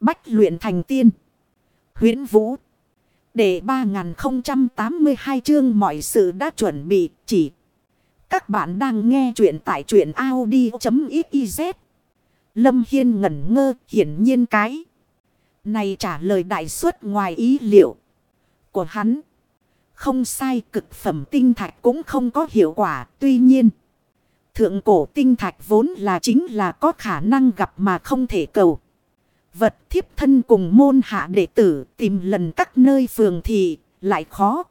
Bách luyện thành tiên. huyễn Vũ. Để 3082 chương mọi sự đã chuẩn bị, chỉ. Các bạn đang nghe truyện tại truyện Audi.xyz. Lâm Hiên ngẩn ngơ, hiển nhiên cái. Này trả lời đại suất ngoài ý liệu của hắn. Không sai, cực phẩm tinh thạch cũng không có hiệu quả. Tuy nhiên. Thượng cổ tinh thạch vốn là chính là có khả năng gặp mà không thể cầu. Vật thiếp thân cùng môn hạ đệ tử tìm lần các nơi phường thị lại khó.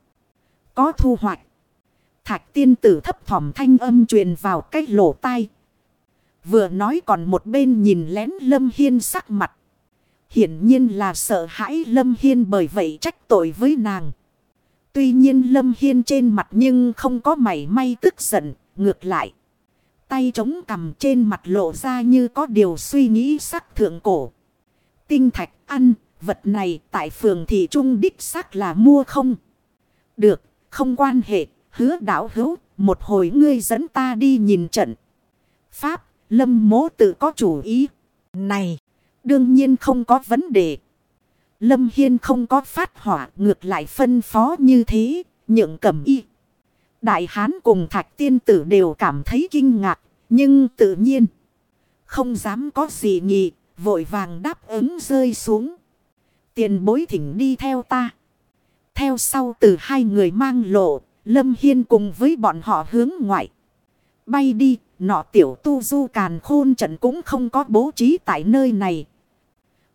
Có thu hoạch. Thạch tiên tử thấp thỏm thanh âm truyền vào cái lỗ tai. Vừa nói còn một bên nhìn lén Lâm Hiên sắc mặt. Hiển nhiên là sợ hãi Lâm Hiên bởi vậy trách tội với nàng. Tuy nhiên Lâm Hiên trên mặt nhưng không có mảy may tức giận, ngược lại. Tay chống cầm trên mặt lộ ra như có điều suy nghĩ sắc thượng cổ. Tinh thạch ăn, vật này tại phường thị trung đích xác là mua không? Được, không quan hệ, hứa đảo hữu, một hồi ngươi dẫn ta đi nhìn trận. Pháp, lâm mố tự có chủ ý. Này, đương nhiên không có vấn đề. Lâm Hiên không có phát hỏa ngược lại phân phó như thế, nhượng cầm y. Đại Hán cùng Thạch Tiên Tử đều cảm thấy kinh ngạc, nhưng tự nhiên không dám có gì nghị vội vàng đáp ứng rơi xuống. Tiền bối thỉnh đi theo ta. Theo sau từ hai người mang lộ, Lâm Hiên cùng với bọn họ hướng ngoại. Bay đi, nọ tiểu tu du càn khôn trận cũng không có bố trí tại nơi này.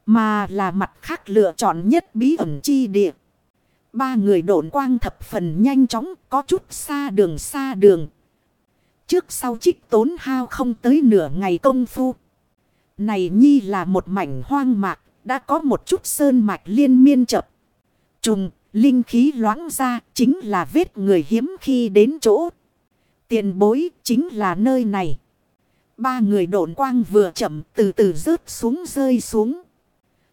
Mà là mặt khác lựa chọn nhất bí ẩn chi địa. Ba người độn quang thập phần nhanh chóng, có chút xa đường xa đường. Trước sau trích tốn hao không tới nửa ngày công phu. Này nhi là một mảnh hoang mạc, đã có một chút sơn mạch liên miên chập. Trùng, linh khí loãng ra, chính là vết người hiếm khi đến chỗ. Tiền bối, chính là nơi này. Ba người độn quang vừa chậm từ từ rớt xuống rơi xuống.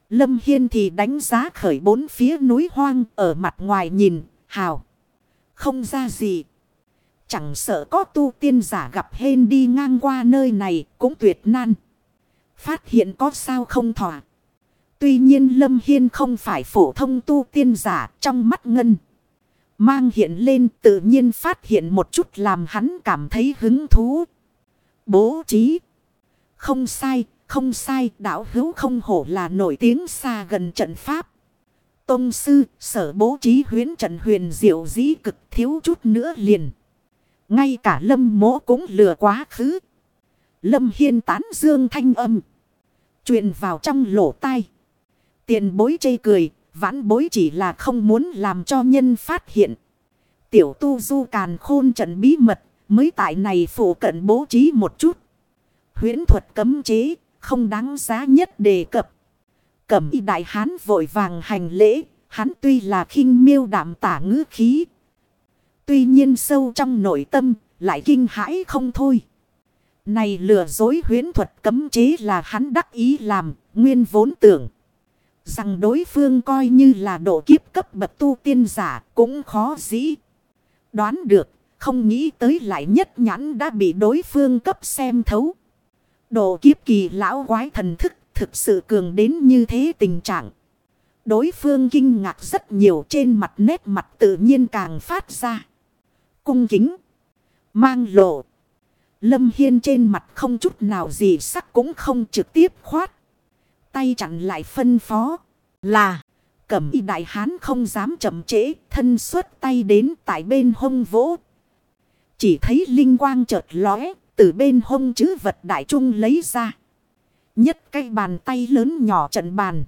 Lâm Hiên thì đánh giá khởi bốn phía núi hoang ở mặt ngoài nhìn, hào. Không ra gì. Chẳng sợ có tu tiên giả gặp hên đi ngang qua nơi này cũng tuyệt nan. Phát hiện có sao không thỏa. Tuy nhiên Lâm Hiên không phải phổ thông tu tiên giả trong mắt ngân. Mang hiện lên tự nhiên phát hiện một chút làm hắn cảm thấy hứng thú. Bố trí. Không sai, không sai, đạo hữu không hổ là nổi tiếng xa gần trận pháp. Tông sư, sở bố trí huyến trận huyền diệu dĩ cực thiếu chút nữa liền. Ngay cả lâm mỗ cũng lừa quá khứ. Lâm hiên tán dương thanh âm truyền vào trong lỗ tai. Tiền bối chê cười, vãn bối chỉ là không muốn làm cho nhân phát hiện. Tiểu tu du càn khôn trận bí mật, mới tại này phủ cận bố trí một chút. huyễn thuật cấm chế, không đáng giá nhất đề cập. Cẩm y đại hán vội vàng hành lễ, hắn tuy là khinh miêu đảm tả ngữ khí. Tuy nhiên sâu trong nội tâm, lại kinh hãi không thôi. Này lừa dối huyến thuật cấm chế là hắn đắc ý làm, nguyên vốn tưởng. Rằng đối phương coi như là độ kiếp cấp bậc tu tiên giả cũng khó dĩ. Đoán được, không nghĩ tới lại nhất nhãn đã bị đối phương cấp xem thấu. Độ kiếp kỳ lão quái thần thức thực sự cường đến như thế tình trạng. Đối phương kinh ngạc rất nhiều trên mặt nét mặt tự nhiên càng phát ra. Cung kính. Mang lộ. Lâm Hiên trên mặt không chút nào gì sắc cũng không trực tiếp khoát. Tay chặn lại phân phó. Là. Cẩm y đại hán không dám chậm trễ. Thân xuất tay đến tại bên hông vỗ. Chỉ thấy linh quang chợt lóe từ bên hông chữ vật đại trung lấy ra. Nhất cái bàn tay lớn nhỏ trận bàn.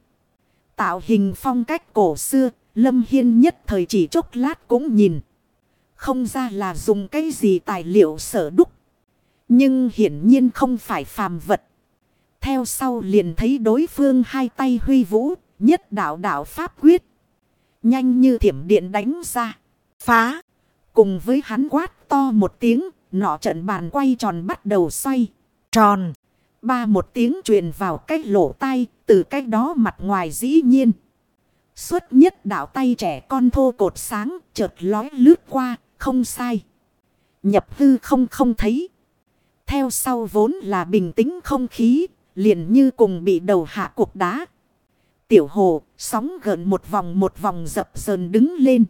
Tạo hình phong cách cổ xưa, Lâm Hiên nhất thời chỉ chốc lát cũng nhìn. Không ra là dùng cái gì tài liệu sở đúc. Nhưng hiển nhiên không phải phàm vật. Theo sau liền thấy đối phương hai tay huy vũ, nhất đạo đạo pháp quyết. Nhanh như thiểm điện đánh ra. Phá. Cùng với hắn quát to một tiếng, Nọ trận bàn quay tròn bắt đầu xoay. Tròn. Ba một tiếng truyền vào cái lỗ tay. Từ cái đó mặt ngoài dĩ nhiên. Xuất nhất đảo tay trẻ con thô cột sáng. Chợt lói lướt qua. Không sai. Nhập hư không không thấy. Theo sau vốn là bình tĩnh không khí. Liền như cùng bị đầu hạ cục đá. Tiểu hồ, sóng gợn một vòng một vòng dập dờn đứng lên.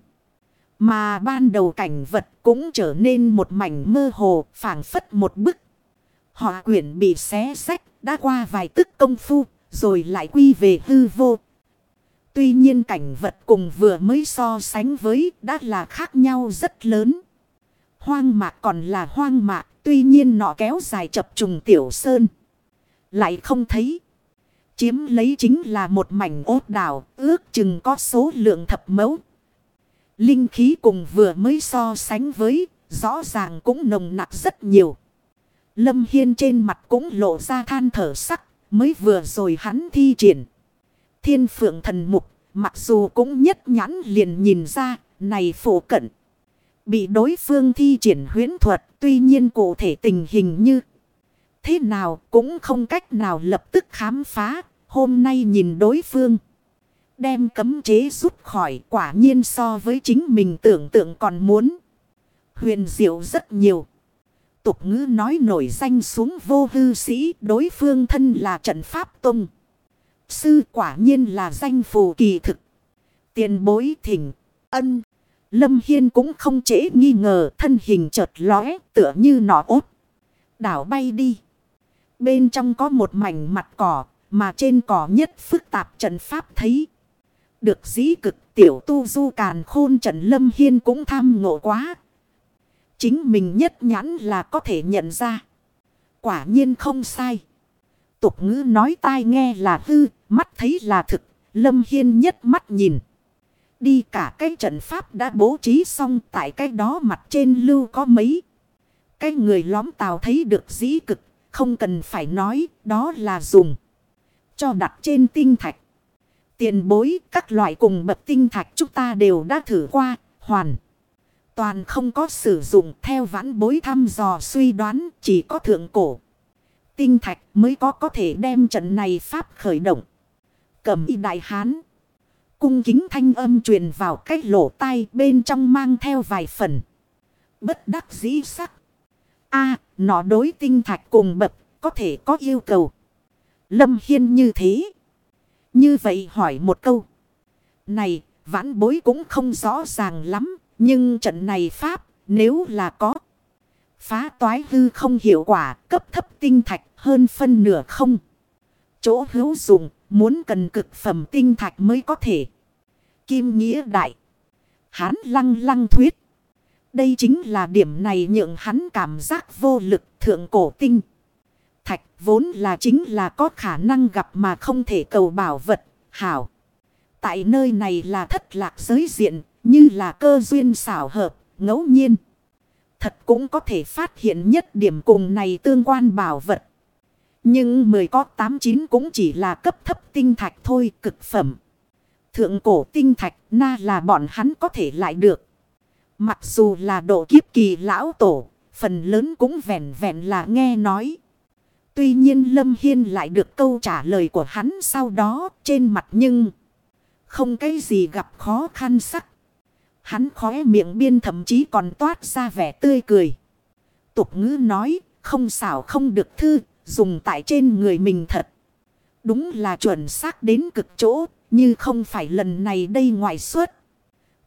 Mà ban đầu cảnh vật cũng trở nên một mảnh mơ hồ, phảng phất một bức. họ quyển bị xé sách, đã qua vài tức công phu, rồi lại quy về hư vô. Tuy nhiên cảnh vật cùng vừa mới so sánh với đã là khác nhau rất lớn. Hoang mạc còn là hoang mạc, tuy nhiên nọ kéo dài chập trùng tiểu sơn. Lại không thấy. Chiếm lấy chính là một mảnh ốt đảo, ước chừng có số lượng thập mẫu. Linh khí cùng vừa mới so sánh với, rõ ràng cũng nồng nặc rất nhiều. Lâm Hiên trên mặt cũng lộ ra than thở sắc, mới vừa rồi hắn thi triển. Thiên phượng thần mục, mặc dù cũng nhất nhãn liền nhìn ra, này phổ cận. Bị đối phương thi triển huyến thuật, tuy nhiên cụ thể tình hình như thế nào cũng không cách nào lập tức khám phá. Hôm nay nhìn đối phương. Đem cấm chế rút khỏi quả nhiên so với chính mình tưởng tượng còn muốn. Huyền diệu rất nhiều. Tục ngữ nói nổi danh xuống vô hư sĩ đối phương thân là trận pháp tung. Sư quả nhiên là danh phù kỳ thực. Tiền bối thỉnh ân. Lâm Hiên cũng không trễ nghi ngờ thân hình chợt lóe tựa như nỏ ốt. Đảo bay đi. Bên trong có một mảnh mặt cỏ mà trên cỏ nhất phức tạp trận pháp thấy. Được dĩ cực tiểu tu du càn khôn trận Lâm Hiên cũng tham ngộ quá. Chính mình nhất nhãn là có thể nhận ra. Quả nhiên không sai. Tục ngữ nói tai nghe là hư, mắt thấy là thực. Lâm Hiên nhất mắt nhìn. Đi cả cái trận pháp đã bố trí xong tại cái đó mặt trên lưu có mấy. Cái người lóm tàu thấy được dĩ cực, không cần phải nói, đó là dùng. Cho đặt trên tinh thạch. Tiền bối các loại cùng bậc tinh thạch chúng ta đều đã thử qua, hoàn. Toàn không có sử dụng theo vãn bối thăm dò suy đoán chỉ có thượng cổ. Tinh thạch mới có có thể đem trận này pháp khởi động. Cầm y đại hán. Cung kính thanh âm truyền vào cái lỗ tai bên trong mang theo vài phần. Bất đắc dĩ sắc. a nó đối tinh thạch cùng bậc có thể có yêu cầu. Lâm Hiên như thế. Như vậy hỏi một câu. Này, vãn bối cũng không rõ ràng lắm. Nhưng trận này Pháp, nếu là có. Phá toái hư không hiệu quả, cấp thấp tinh thạch hơn phân nửa không. Chỗ hữu dụng, muốn cần cực phẩm tinh thạch mới có thể. Kim Nghĩa Đại. Hán lăng lăng thuyết. Đây chính là điểm này nhượng hắn cảm giác vô lực thượng cổ tinh. Thạch vốn là chính là có khả năng gặp mà không thể cầu bảo vật, hảo. Tại nơi này là thất lạc giới diện, như là cơ duyên xảo hợp, ngẫu nhiên. Thật cũng có thể phát hiện nhất điểm cùng này tương quan bảo vật. Nhưng mười có tám chín cũng chỉ là cấp thấp tinh thạch thôi cực phẩm. Thượng cổ tinh thạch na là bọn hắn có thể lại được. Mặc dù là độ kiếp kỳ lão tổ, phần lớn cũng vẹn vẹn là nghe nói. Tuy nhiên Lâm Hiên lại được câu trả lời của hắn sau đó trên mặt nhưng không cái gì gặp khó khăn sắc. Hắn khóe miệng biên thậm chí còn toát ra vẻ tươi cười. Tục ngữ nói không xảo không được thư dùng tại trên người mình thật. Đúng là chuẩn xác đến cực chỗ như không phải lần này đây ngoại suốt.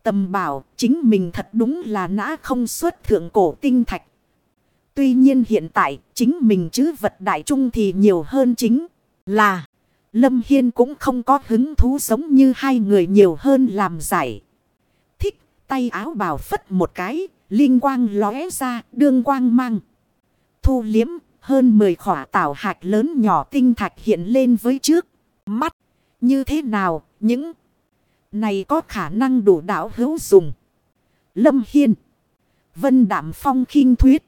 Tầm bảo chính mình thật đúng là nã không xuất thượng cổ tinh thạch. Tuy nhiên hiện tại chính mình chứ vật đại trung thì nhiều hơn chính là Lâm Hiên cũng không có hứng thú giống như hai người nhiều hơn làm giải. Thích tay áo bào phất một cái, linh quang lóe ra, đương quang mang. Thu liếm, hơn 10 khỏa tảo hạt lớn nhỏ tinh thạch hiện lên với trước. Mắt, như thế nào, những này có khả năng đủ đảo hữu dùng. Lâm Hiên, Vân Đạm Phong khinh thuyết.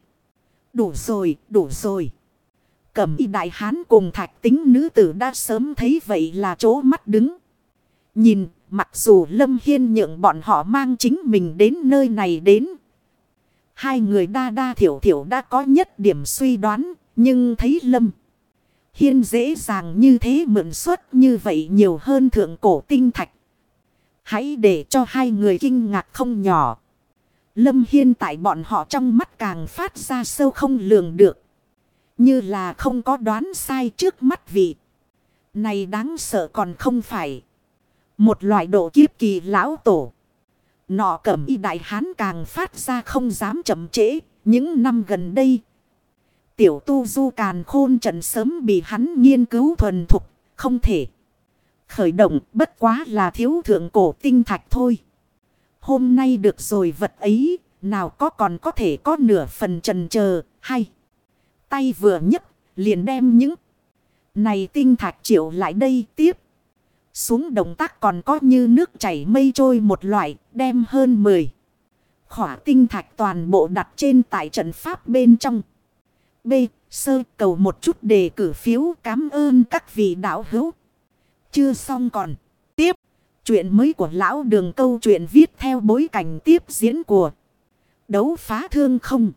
Đủ rồi, đủ rồi. Cẩm y đại hán cùng thạch tính nữ tử đã sớm thấy vậy là chỗ mắt đứng. Nhìn, mặc dù Lâm Hiên nhượng bọn họ mang chính mình đến nơi này đến. Hai người đa đa thiểu thiểu đã có nhất điểm suy đoán, nhưng thấy Lâm. Hiên dễ dàng như thế mượn suất như vậy nhiều hơn thượng cổ tinh thạch. Hãy để cho hai người kinh ngạc không nhỏ. Lâm Hiên tại bọn họ trong mắt càng phát ra sâu không lường được. Như là không có đoán sai trước mắt vị. Này đáng sợ còn không phải. Một loại độ kiếp kỳ lão tổ. Nọ cẩm y đại hán càng phát ra không dám chậm trễ. Những năm gần đây. Tiểu tu du càn khôn trận sớm bị hắn nghiên cứu thuần thục. Không thể. Khởi động, bất quá là thiếu thượng cổ tinh thạch thôi. Hôm nay được rồi vật ấy. Nào có còn có thể có nửa phần trần chờ hay. Tay vừa nhấc, liền đem những này tinh thạch triệu lại đây tiếp. Xuống động tác còn có như nước chảy mây trôi một loại, đem hơn 10. Khỏa tinh thạch toàn bộ đặt trên tại trận pháp bên trong. B. Sơ, cầu một chút đề cử phiếu, cảm ơn các vị đạo hữu. Chưa xong còn. Tiếp. Chuyện mới của lão đường câu chuyện viết theo bối cảnh tiếp diễn của đấu phá thương không.